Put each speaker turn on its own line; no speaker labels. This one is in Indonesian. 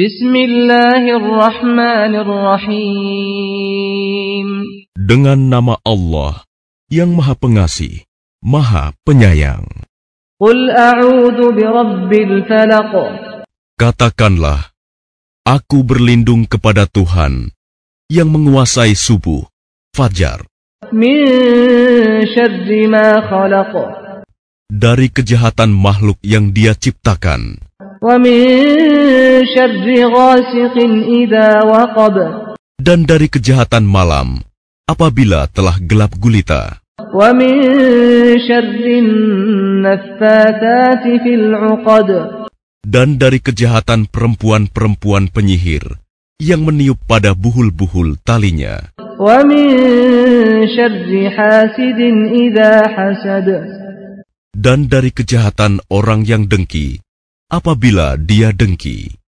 Bismillahirrahmanirrahim.
Dengan nama Allah yang Maha Pengasih, Maha Penyayang.
Qul a'udzu birabbil falaq.
Katakanlah, aku berlindung kepada Tuhan yang menguasai subuh, fajar. Dari kejahatan makhluk yang Dia ciptakan. Dan dari kejahatan malam, apabila telah gelap gulita. Dan dari kejahatan perempuan-perempuan penyihir yang meniup pada buhul-buhul talinya. Dan dari kejahatan orang yang dengki apabila dia dengki.